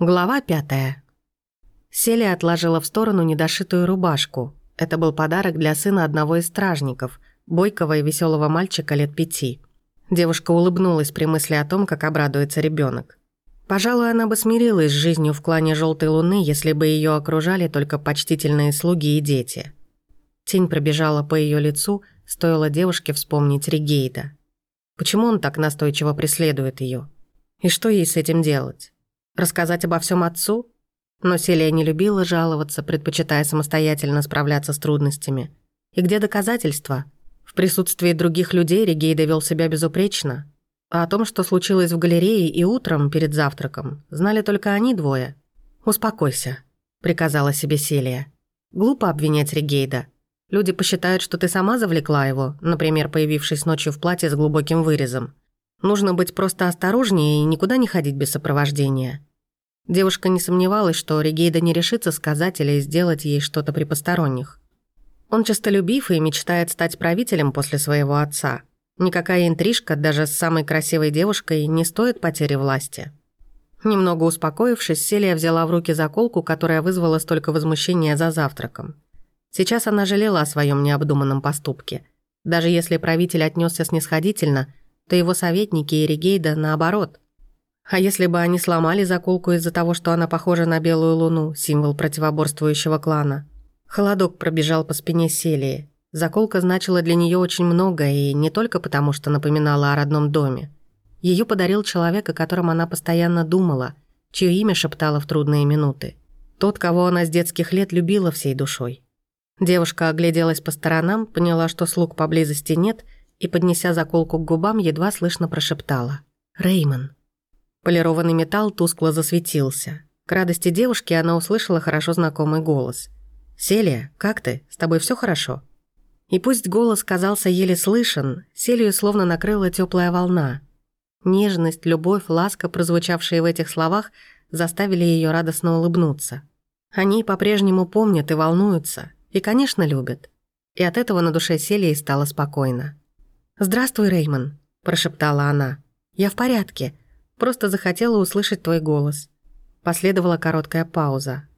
Глава пятая. Селия отложила в сторону недошитую рубашку. Это был подарок для сына одного из стражников, бойкого и веселого мальчика лет пяти. Девушка улыбнулась при мысли о том, как обрадуется ребенок. Пожалуй, она бы смирилась с жизнью в клане Желтой Луны, если бы ее окружали только почтительные слуги и дети. Тень пробежала по ее лицу, стоило девушке вспомнить Ригейда. Почему он так настойчиво преследует ее? И что ей с этим делать? Рассказать обо всем отцу? Но Селия не любила жаловаться, предпочитая самостоятельно справляться с трудностями. И где доказательства? В присутствии других людей Регей довел себя безупречно. А о том, что случилось в галерее и утром перед завтраком, знали только они двое. «Успокойся», — приказала себе Селия. «Глупо обвинять Регейда. Люди посчитают, что ты сама завлекла его, например, появившись ночью в платье с глубоким вырезом. Нужно быть просто осторожнее и никуда не ходить без сопровождения. Девушка не сомневалась, что Регейда не решится сказать или сделать ей что-то при посторонних. Он честолюбив и мечтает стать правителем после своего отца. Никакая интрижка даже с самой красивой девушкой не стоит потери власти. Немного успокоившись, Селия взяла в руки заколку, которая вызвала столько возмущения за завтраком. Сейчас она жалела о своем необдуманном поступке. Даже если правитель отнесся снисходительно – то его советники и Ригейда наоборот. А если бы они сломали заколку из-за того, что она похожа на белую луну, символ противоборствующего клана? Холодок пробежал по спине Селии. Заколка значила для нее очень много, и не только потому, что напоминала о родном доме. Ее подарил человек, о котором она постоянно думала, чье имя шептала в трудные минуты. Тот, кого она с детских лет любила всей душой. Девушка огляделась по сторонам, поняла, что слуг поблизости нет, и, поднеся заколку к губам, едва слышно прошептала. «Реймон». Полированный металл тускло засветился. К радости девушки она услышала хорошо знакомый голос. «Селия, как ты? С тобой все хорошо?» И пусть голос казался еле слышен, Селию словно накрыла теплая волна. Нежность, любовь, ласка, прозвучавшие в этих словах, заставили ее радостно улыбнуться. Они по-прежнему помнят и волнуются, и, конечно, любят. И от этого на душе Селии стало спокойно. «Здравствуй, Реймон», – прошептала она. «Я в порядке. Просто захотела услышать твой голос». Последовала короткая пауза.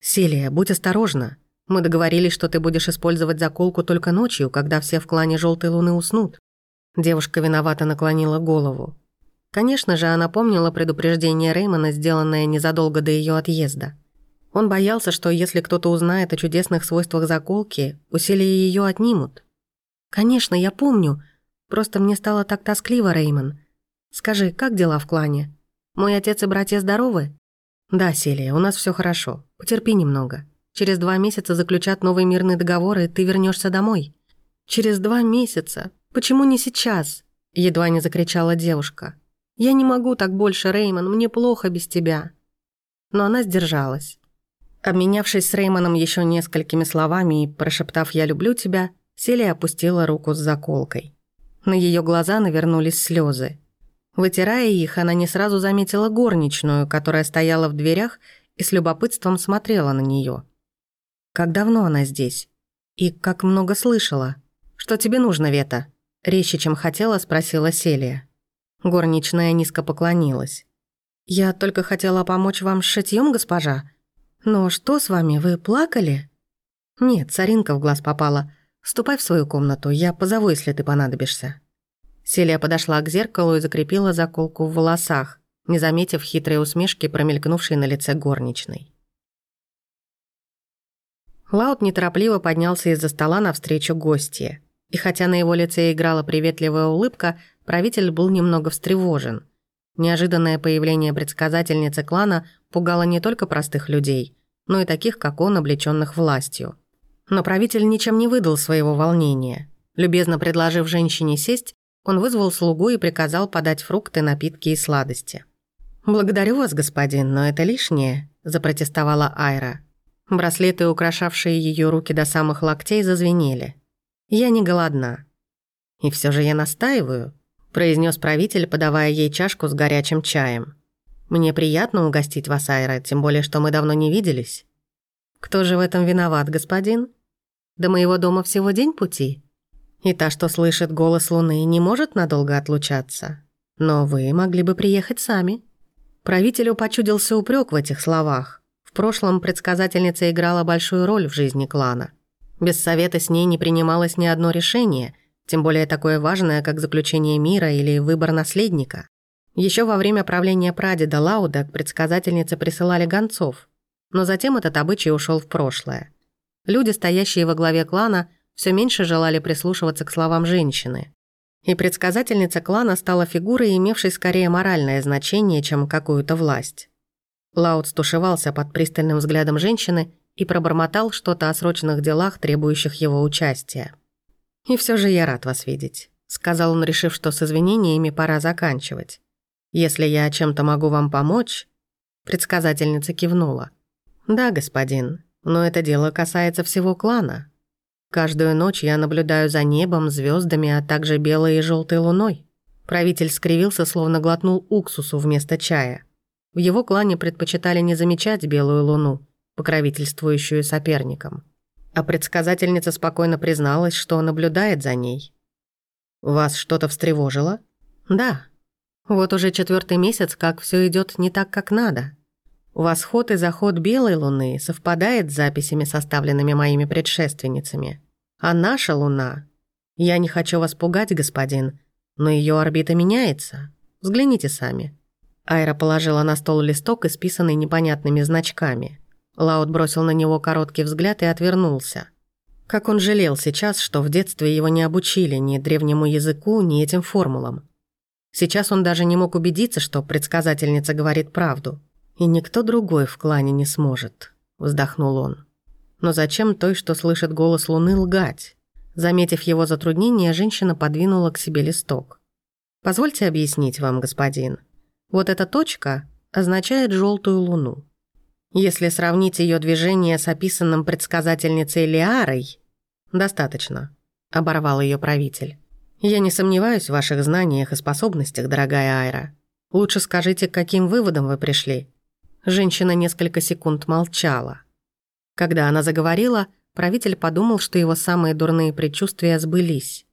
«Селия, будь осторожна. Мы договорились, что ты будешь использовать заколку только ночью, когда все в клане Желтой Луны уснут». Девушка виновато наклонила голову. Конечно же, она помнила предупреждение Реймона, сделанное незадолго до ее отъезда. Он боялся, что если кто-то узнает о чудесных свойствах заколки, усилия ее отнимут. «Конечно, я помню», Просто мне стало так тоскливо, Реймон. Скажи, как дела в клане? Мой отец и братья здоровы? Да, Селия, у нас все хорошо. Потерпи немного. Через два месяца заключат новый мирный договор, и ты вернешься домой. Через два месяца? Почему не сейчас? Едва не закричала девушка. Я не могу так больше, Реймон, мне плохо без тебя. Но она сдержалась. Обменявшись с Реймоном еще несколькими словами и прошептав «я люблю тебя», Селия опустила руку с заколкой. На ее глаза навернулись слезы. Вытирая их, она не сразу заметила горничную, которая стояла в дверях и с любопытством смотрела на нее. Как давно она здесь? И как много слышала? Что тебе нужно, Вета? Резче, чем хотела, спросила Селия. Горничная низко поклонилась. «Я только хотела помочь вам с шитьем, госпожа. Но что с вами, вы плакали?» «Нет, соринка в глаз попала. «Ступай в свою комнату, я позову, если ты понадобишься». Селия подошла к зеркалу и закрепила заколку в волосах, не заметив хитрой усмешки, промелькнувшей на лице горничной. Лаут неторопливо поднялся из-за стола навстречу гостье. И хотя на его лице играла приветливая улыбка, правитель был немного встревожен. Неожиданное появление предсказательницы клана пугало не только простых людей, но и таких, как он, облечённых властью – но правитель ничем не выдал своего волнения. Любезно предложив женщине сесть, он вызвал слугу и приказал подать фрукты, напитки и сладости. «Благодарю вас, господин, но это лишнее», – запротестовала Айра. Браслеты, украшавшие ее руки до самых локтей, зазвенели. «Я не голодна». «И все же я настаиваю», – произнес правитель, подавая ей чашку с горячим чаем. «Мне приятно угостить вас, Айра, тем более, что мы давно не виделись». «Кто же в этом виноват, господин? До моего дома всего день пути. И та, что слышит голос Луны, не может надолго отлучаться. Но вы могли бы приехать сами». Правителю почудился упрек в этих словах. В прошлом предсказательница играла большую роль в жизни клана. Без совета с ней не принималось ни одно решение, тем более такое важное, как заключение мира или выбор наследника. Еще во время правления прадеда Лауда к предсказательнице присылали гонцов, но затем этот обычай ушел в прошлое. Люди, стоящие во главе клана, все меньше желали прислушиваться к словам женщины. И предсказательница клана стала фигурой, имевшей скорее моральное значение, чем какую-то власть. Лаут стушевался под пристальным взглядом женщины и пробормотал что-то о срочных делах, требующих его участия. «И все же я рад вас видеть», — сказал он, решив, что с извинениями пора заканчивать. «Если я чем-то могу вам помочь...» Предсказательница кивнула. «Да, господин, но это дело касается всего клана. Каждую ночь я наблюдаю за небом, звездами, а также белой и желтой луной. Правитель скривился, словно глотнул уксусу вместо чая. В его клане предпочитали не замечать белую луну, покровительствующую соперникам. А предсказательница спокойно призналась, что наблюдает за ней. «Вас что-то встревожило?» «Да. Вот уже четвертый месяц, как все идет не так, как надо. Восход и заход белой луны совпадает с записями, составленными моими предшественницами. А наша луна... Я не хочу вас пугать, господин, но ее орбита меняется. Взгляните сами». Айра положила на стол листок, исписанный непонятными значками. Лаут бросил на него короткий взгляд и отвернулся. Как он жалел сейчас, что в детстве его не обучили ни древнему языку, ни этим формулам. Сейчас он даже не мог убедиться, что предсказательница говорит правду. «И никто другой в клане не сможет», — вздохнул он. «Но зачем той, что слышит голос Луны, лгать?» Заметив его затруднение, женщина подвинула к себе листок. «Позвольте объяснить вам, господин. Вот эта точка означает желтую луну. Если сравнить ее движение с описанным предсказательницей Лиарой, достаточно», — оборвал ее правитель. «Я не сомневаюсь в ваших знаниях и способностях, дорогая Айра. Лучше скажите, к каким выводам вы пришли?» Женщина несколько секунд молчала. Когда она заговорила, правитель подумал, что его самые дурные предчувствия сбылись.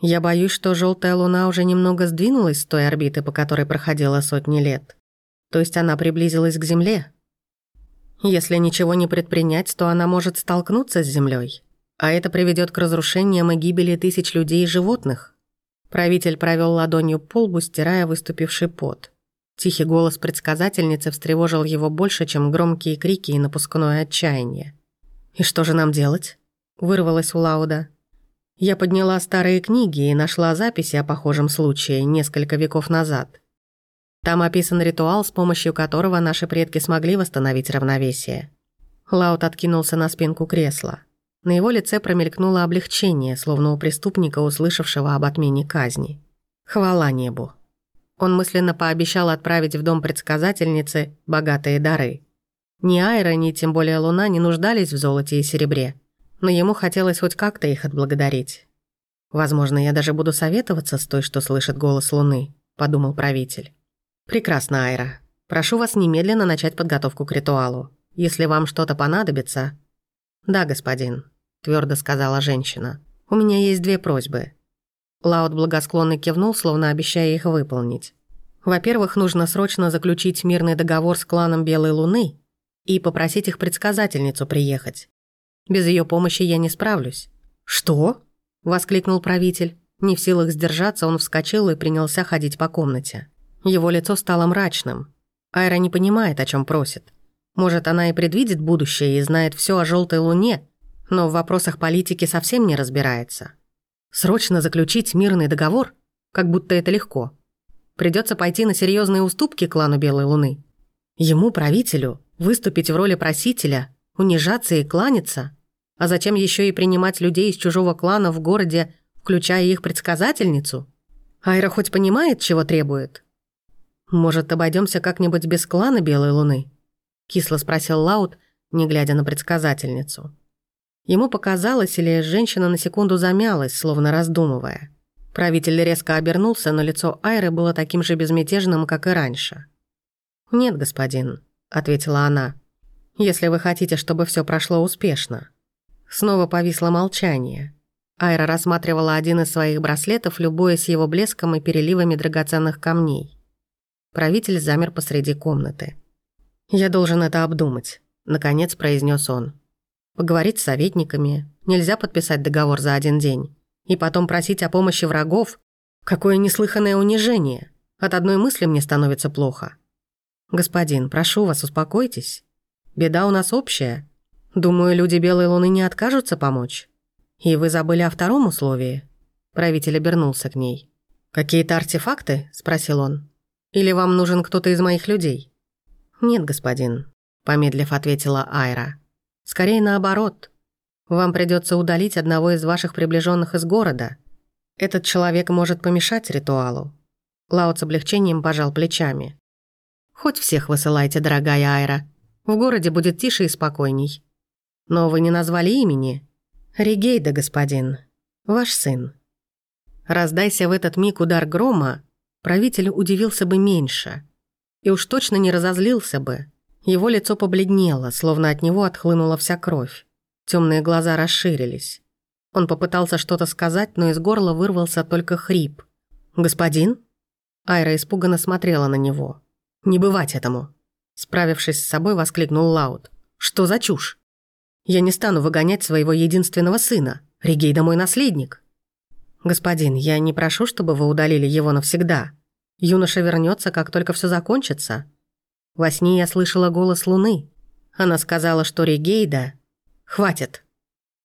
«Я боюсь, что желтая луна уже немного сдвинулась с той орбиты, по которой проходила сотни лет. То есть она приблизилась к Земле. Если ничего не предпринять, то она может столкнуться с Землей, а это приведет к разрушениям и гибели тысяч людей и животных». Правитель провел ладонью по лбу, стирая выступивший пот. Тихий голос предсказательницы встревожил его больше, чем громкие крики и напускное отчаяние. «И что же нам делать?» – вырвалось у Лауда. Я подняла старые книги и нашла записи о похожем случае несколько веков назад. Там описан ритуал, с помощью которого наши предки смогли восстановить равновесие. Лаут откинулся на спинку кресла. На его лице промелькнуло облегчение, словно у преступника, услышавшего об отмене казни. Хвала небу. Он мысленно пообещал отправить в дом предсказательницы богатые дары. Ни Айра, ни тем более Луна не нуждались в золоте и серебре, но ему хотелось хоть как-то их отблагодарить. «Возможно, я даже буду советоваться с той, что слышит голос Луны», — подумал правитель. «Прекрасно, Айра. Прошу вас немедленно начать подготовку к ритуалу. Если вам что-то понадобится...» «Да, господин», — твердо сказала женщина. «У меня есть две просьбы. Лаут благосклонно кивнул, словно обещая их выполнить. Во-первых, нужно срочно заключить мирный договор с кланом Белой Луны и попросить их предсказательницу приехать. Без ее помощи я не справлюсь. «Что?» – воскликнул правитель. Не в силах сдержаться, он вскочил и принялся ходить по комнате. Его лицо стало мрачным. Айра не понимает, о чем просит. Может, она и предвидит будущее и знает все о желтой луне, но в вопросах политики совсем не разбирается. Срочно заключить мирный договор? Как будто это легко. Придется пойти на серьезные уступки клану Белой Луны. Ему, правителю, выступить в роли просителя, унижаться и кланяться, а затем еще и принимать людей из чужого клана в городе, включая их предсказательницу? Айра хоть понимает, чего требует? Может, обойдемся как-нибудь без клана Белой Луны? Кисло спросил Лаут, не глядя на предсказательницу. Ему показалось, или женщина на секунду замялась, словно раздумывая. Правитель резко обернулся, но лицо Айры было таким же безмятежным, как и раньше. «Нет, господин», — ответила она, — «если вы хотите, чтобы все прошло успешно». Снова повисло молчание. Айра рассматривала один из своих браслетов, любуясь его блеском и переливами драгоценных камней. Правитель замер посреди комнаты. «Я должен это обдумать», — наконец произнес он. «Поговорить с советниками. Нельзя подписать договор за один день. И потом просить о помощи врагов. Какое неслыханное унижение. От одной мысли мне становится плохо. Господин, прошу вас, успокойтесь. Беда у нас общая. Думаю, люди Белой Луны не откажутся помочь. И вы забыли о втором условии?» Правитель обернулся к ней. «Какие-то артефакты?» – спросил он. «Или вам нужен кто-то из моих людей?» «Нет, господин», – помедлив ответила Айра. «Скорее наоборот. Вам придется удалить одного из ваших приближенных из города. Этот человек может помешать ритуалу». Лао с облегчением пожал плечами. «Хоть всех высылайте, дорогая Айра. В городе будет тише и спокойней. Но вы не назвали имени. Ригейда, господин. Ваш сын». Раздайся в этот миг удар грома, правитель удивился бы меньше. И уж точно не разозлился бы. Его лицо побледнело, словно от него отхлынула вся кровь. Темные глаза расширились. Он попытался что-то сказать, но из горла вырвался только хрип. «Господин?» Айра испуганно смотрела на него. «Не бывать этому!» Справившись с собой, воскликнул Лаут. «Что за чушь? Я не стану выгонять своего единственного сына. Ригейда мой наследник». «Господин, я не прошу, чтобы вы удалили его навсегда. Юноша вернется, как только все закончится». Во сне я слышала голос Луны. Она сказала, что Ригейда... «Хватит!»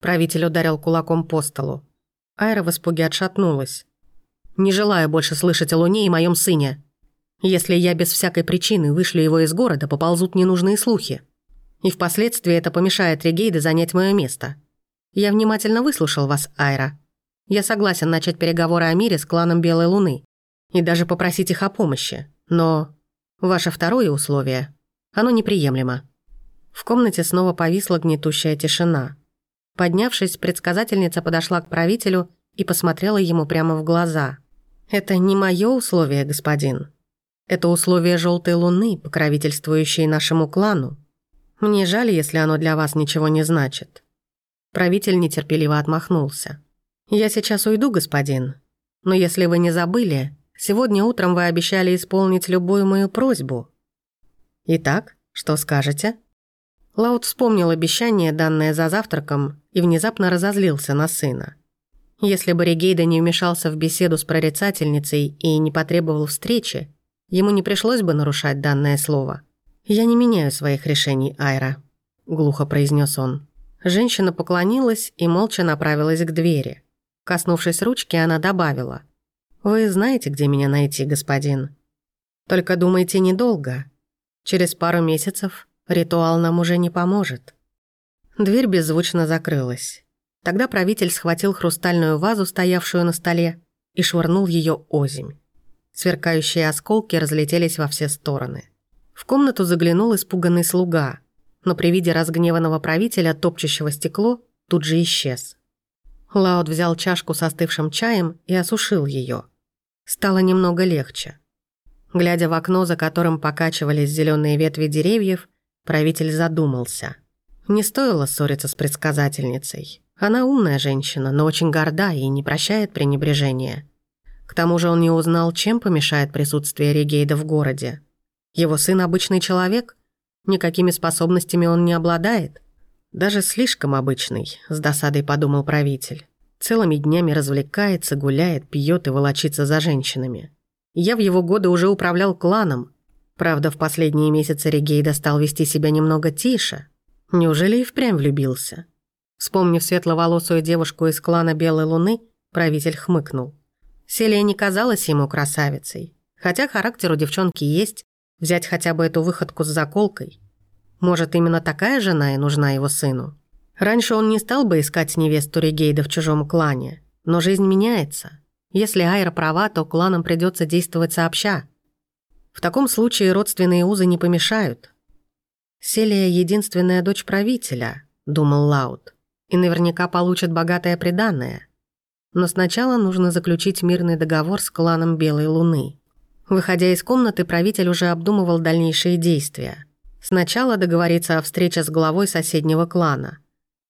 Правитель ударил кулаком по столу. Айра в испуге отшатнулась. «Не желаю больше слышать о Луне и моем сыне. Если я без всякой причины вышлю его из города, поползут ненужные слухи. И впоследствии это помешает Ригейде занять мое место. Я внимательно выслушал вас, Айра. Я согласен начать переговоры о мире с кланом Белой Луны и даже попросить их о помощи. Но ваше второе условие, оно неприемлемо». В комнате снова повисла гнетущая тишина. Поднявшись, предсказательница подошла к правителю и посмотрела ему прямо в глаза. «Это не мое условие, господин. Это условие желтой луны, покровительствующей нашему клану. Мне жаль, если оно для вас ничего не значит». Правитель нетерпеливо отмахнулся. «Я сейчас уйду, господин. Но если вы не забыли, сегодня утром вы обещали исполнить любую мою просьбу. Итак, что скажете?» Лаут вспомнил обещание, данное за завтраком, и внезапно разозлился на сына. Если бы Регейда не вмешался в беседу с прорицательницей и не потребовал встречи, ему не пришлось бы нарушать данное слово. «Я не меняю своих решений, Айра», — глухо произнес он. Женщина поклонилась и молча направилась к двери. Коснувшись ручки, она добавила. «Вы знаете, где меня найти, господин? Только думайте недолго. Через пару месяцев ритуал нам уже не поможет». Дверь беззвучно закрылась. Тогда правитель схватил хрустальную вазу, стоявшую на столе, и швырнул ее озимь. Сверкающие осколки разлетелись во все стороны. В комнату заглянул испуганный слуга, но при виде разгневанного правителя, топчущего стекло, тут же исчез. Лаут взял чашку с остывшим чаем и осушил ее. Стало немного легче. Глядя в окно, за которым покачивались зеленые ветви деревьев, правитель задумался. Не стоило ссориться с предсказательницей. Она умная женщина, но очень горда и не прощает пренебрежения. К тому же он не узнал, чем помешает присутствие Регейда в городе. Его сын обычный человек, никакими способностями он не обладает – даже слишком обычный, с досадой подумал правитель. Целыми днями развлекается, гуляет, пьет и волочится за женщинами. Я в его годы уже управлял кланом. Правда, в последние месяцы Регейда стал вести себя немного тише. Неужели и впрямь влюбился? Вспомнив светловолосую девушку из клана Белой Луны, правитель хмыкнул. Селия не казалась ему красавицей. Хотя характер у девчонки есть, взять хотя бы эту выходку с заколкой – может, именно такая жена и нужна его сыну? Раньше он не стал бы искать невесту Регейда в чужом клане. Но жизнь меняется. Если Айра права, то кланам придется действовать сообща. В таком случае родственные узы не помешают. «Селия — единственная дочь правителя», — думал Лаут, «и наверняка получит богатое приданное. Но сначала нужно заключить мирный договор с кланом Белой Луны». Выходя из комнаты, правитель уже обдумывал дальнейшие действия — Сначала договориться о встрече с главой соседнего клана.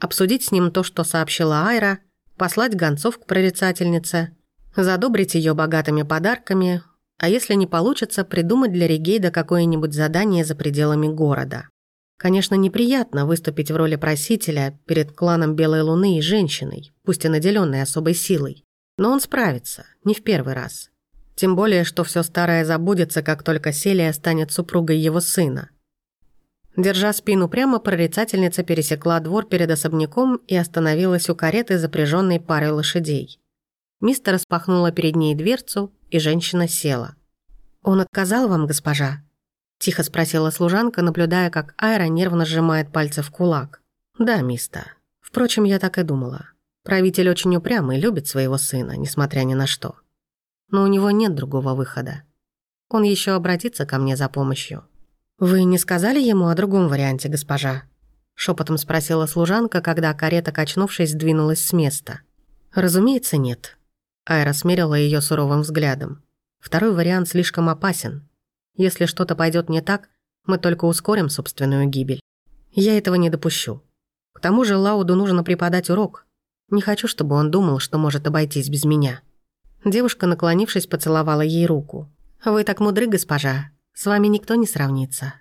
Обсудить с ним то, что сообщила Айра, послать гонцов к прорицательнице, задобрить ее богатыми подарками, А если не получится, придумать для Ригейда какое-нибудь задание за пределами города. Конечно, неприятно выступить в роли просителя перед кланом Белой Луны и женщиной, пусть и наделенной особой силой. Но он справится, не в первый раз. Тем более, что все старое забудется, как только Селия станет супругой его сына. Держа спину прямо, прорицательница пересекла двор перед особняком и остановилась у кареты, запряженной парой лошадей. Мистер распахнула перед ней дверцу, и женщина села. «Он отказал вам, госпожа?» Тихо спросила служанка, наблюдая, как Айра нервно сжимает пальцы в кулак. «Да, мистер. Впрочем, я так и думала. Правитель очень упрямый, любит своего сына, несмотря ни на что. Но у него нет другого выхода. Он еще обратится ко мне за помощью». «Вы не сказали ему о другом варианте, госпожа?» Шепотом спросила служанка, когда карета, качнувшись, двинулась с места. «Разумеется, нет». Айра смерила ее суровым взглядом. «Второй вариант слишком опасен. Если что-то пойдет не так, мы только ускорим собственную гибель. Я этого не допущу. К тому же Лауду нужно преподать урок. Не хочу, чтобы он думал, что может обойтись без меня». Девушка, наклонившись, поцеловала ей руку. «Вы так мудры, госпожа. С вами никто не сравнится».